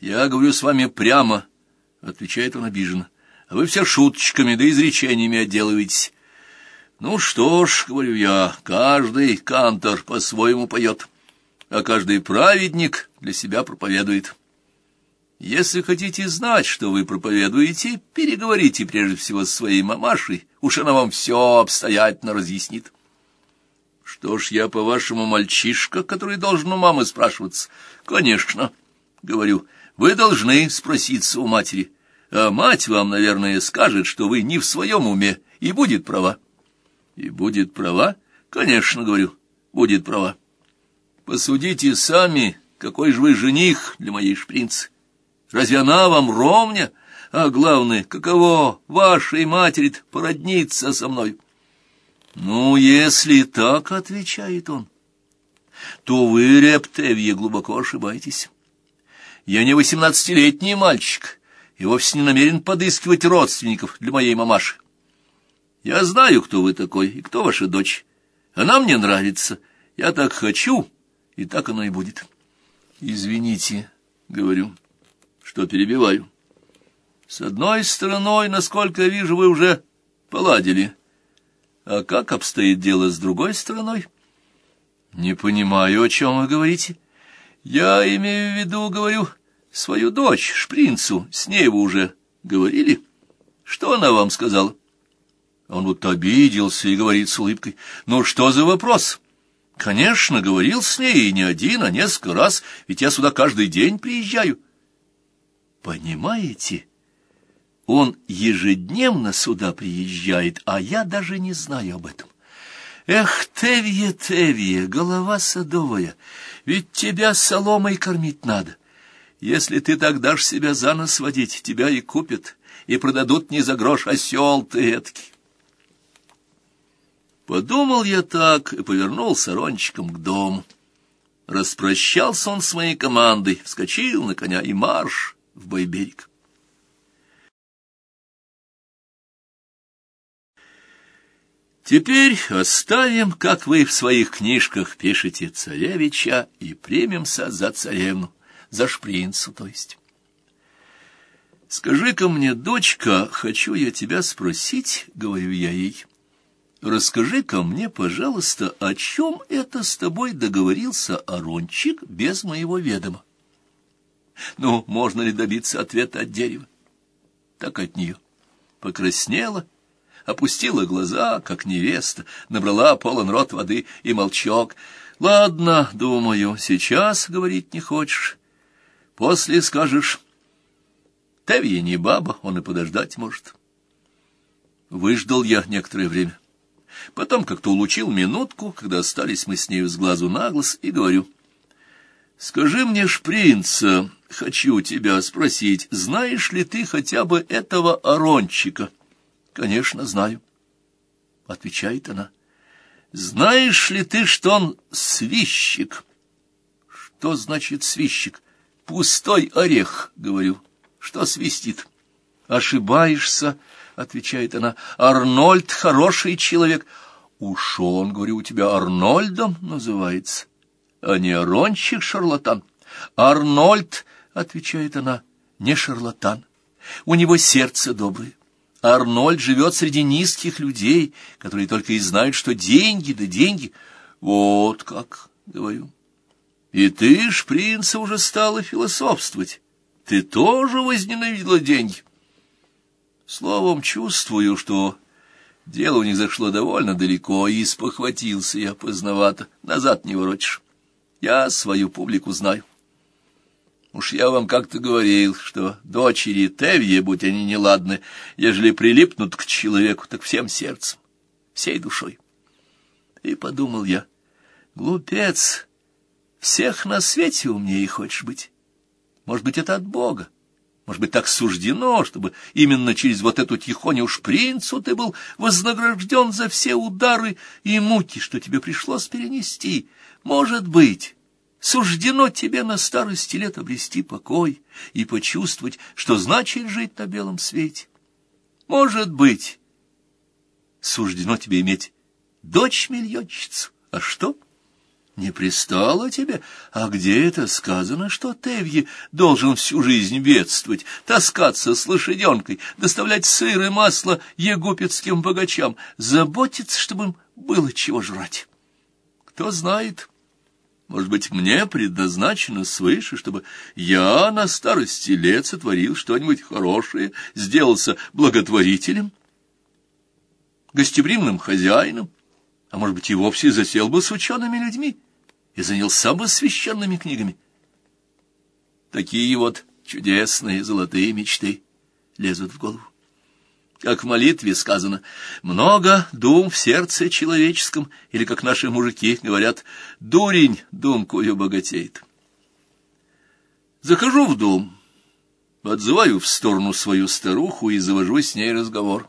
Я говорю с вами прямо, — отвечает он обиженно, — а вы все шуточками да изречениями отделываетесь. Ну что ж, — говорю я, — каждый кантор по-своему поет, а каждый праведник для себя проповедует. Если хотите знать, что вы проповедуете, переговорите прежде всего с своей мамашей, уж она вам все обстоятельно разъяснит. Что ж, я, по-вашему, мальчишка, который должен у мамы спрашиваться? Конечно, — говорю, — вы должны спроситься у матери, а мать вам, наверное, скажет, что вы не в своем уме, и будет права. И будет права? Конечно, говорю, будет права. Посудите сами, какой же вы жених для моей шпринцы. Разве она вам ровня? А главное, каково вашей матери породниться со мной? Ну, если так, — отвечает он, — то вы, Рептевье, глубоко ошибаетесь. Я не восемнадцатилетний мальчик и вовсе не намерен подыскивать родственников для моей мамаши. Я знаю, кто вы такой и кто ваша дочь. Она мне нравится. Я так хочу, и так оно и будет. Извините, — говорю, — что перебиваю. С одной стороной, насколько я вижу, вы уже поладили. А как обстоит дело с другой стороной? Не понимаю, о чем вы говорите. Я имею в виду, говорю, свою дочь, Шпринцу, с ней вы уже говорили? Что она вам сказала? Он вот обиделся и говорит с улыбкой. Ну, что за вопрос? Конечно, говорил с ней и не один, а несколько раз, ведь я сюда каждый день приезжаю. Понимаете? Он ежедневно сюда приезжает, а я даже не знаю об этом. Эх, Тевье, Тевье, голова садовая, ведь тебя соломой кормить надо. Если ты так дашь себя за нос водить, тебя и купят, и продадут не за грош, осел ты эдакий. Подумал я так и повернулся рончиком к дому. Распрощался он с моей командой, вскочил на коня и марш в Бойберег. Теперь оставим, как вы в своих книжках пишете, царевича и примемся за царевну, за шпринцу, то есть. Скажи-ка мне, дочка, хочу я тебя спросить, говорю я ей, расскажи-ка мне, пожалуйста, о чем это с тобой договорился Арончик без моего ведома? Ну, можно ли добиться ответа от дерева? Так от нее. Покраснела, опустила глаза, как невеста, набрала полон рот воды и молчок. Ладно, думаю, сейчас говорить не хочешь. После скажешь. Тевья не баба, он и подождать может. Выждал я некоторое время. Потом как-то улучил минутку, когда остались мы с нею с глазу на глаз, и говорю. «Скажи мне, шпринца, хочу тебя спросить, знаешь ли ты хотя бы этого Арончика? Конечно, знаю. Отвечает она. Знаешь ли ты, что он свищик? Что значит свищик? Пустой орех, говорю. Что свистит? Ошибаешься, отвечает она. Арнольд хороший человек. Уж он, говорю, у тебя Арнольдом называется, а не Арончик-шарлатан. Арнольд — отвечает она, — не шарлатан. У него сердце доброе. Арнольд живет среди низких людей, которые только и знают, что деньги да деньги. Вот как, говорю. И ты ж, принца, уже стала философствовать. Ты тоже возненавидела деньги. Словом, чувствую, что дело у них зашло довольно далеко, и спохватился я поздновато. Назад не воротишь. Я свою публику знаю. Уж я вам как-то говорил, что дочери Тевье, будь они неладны, ежели прилипнут к человеку, так всем сердцем, всей душой. И подумал я, глупец, всех на свете умнее хочешь быть. Может быть, это от Бога. Может быть, так суждено, чтобы именно через вот эту тихоню шпринцу ты был вознагражден за все удары и муки, что тебе пришлось перенести. Может быть, Суждено тебе на старости лет обрести покой и почувствовать, что значит жить на белом свете. Может быть, суждено тебе иметь дочь-миллионщицу. А что? Не пристало тебе? А где это сказано, что Тевье должен всю жизнь бедствовать, таскаться с лошаденкой, доставлять сыр и масло егупетским богачам, заботиться, чтобы им было чего жрать? Кто знает, может быть, мне предназначено свыше, чтобы я на старости лет сотворил что-нибудь хорошее, сделался благотворителем, гостеприимным хозяином, а может быть, и вовсе засел бы с учеными людьми и занялся бы священными книгами. Такие вот чудесные золотые мечты лезут в голову. Как в молитве сказано, много дум в сердце человеческом, или, как наши мужики говорят, дурень думкою богатеет. Захожу в дом, отзываю в сторону свою старуху и завожу с ней разговор.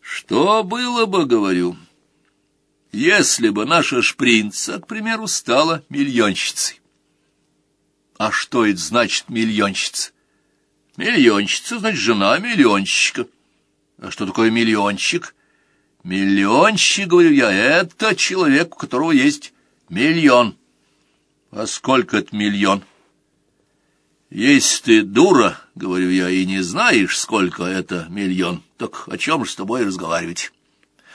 Что было бы, говорю, — если бы наша шпринца, к примеру, стала миллионщицей. А что это значит миллионщица? Миллионщица, значит, жена миллионщика. А что такое миллионщик? Миллионщик, говорю я, это человек, у которого есть миллион. А сколько это миллион? Если ты дура, говорю я, и не знаешь, сколько это миллион, так о чем же с тобой разговаривать?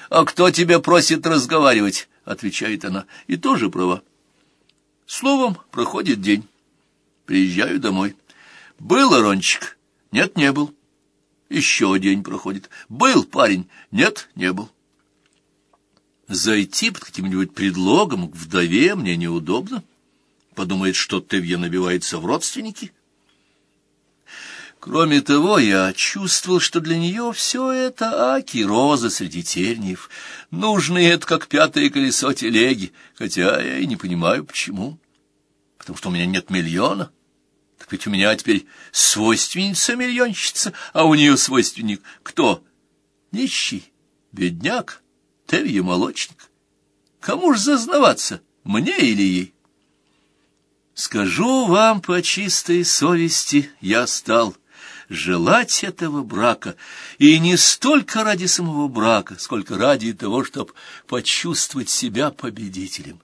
«А кто тебя просит разговаривать?» — отвечает она, — и тоже права. Словом, проходит день. Приезжаю домой. Был Арончик? Нет, не был. Еще день проходит. Был парень? Нет, не был. Зайти под каким-нибудь предлогом к вдове мне неудобно. Подумает, что Тевье набивается в родственники. Кроме того, я чувствовал, что для нее все это аки розы среди терниев. Нужны это как пятое колесо телеги, хотя я и не понимаю, почему. Потому что у меня нет миллиона. Ведь у меня теперь свойственница-миллионщица, а у нее свойственник кто? Нищий, бедняк, Тевье молочник. Кому ж зазнаваться, мне или ей? Скажу вам по чистой совести, я стал желать этого брака, и не столько ради самого брака, сколько ради того, чтобы почувствовать себя победителем.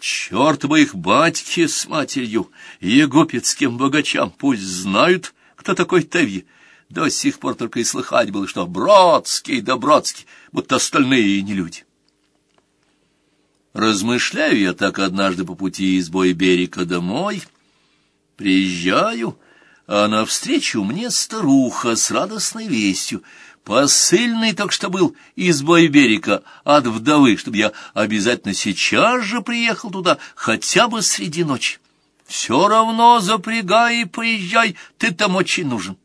Черт бы их батьки с матерью, егупетским богачам, пусть знают, кто такой Теви. До сих пор только и слыхать было, что Бродский да Бродский, будто остальные не люди. Размышляю я так однажды по пути из берега домой, приезжаю а навстречу мне старуха с радостной вестью. Посыльный только что был из Бойберика от вдовы, чтобы я обязательно сейчас же приехал туда, хотя бы среди ночи. Все равно запрягай и поезжай, ты там очень нужен.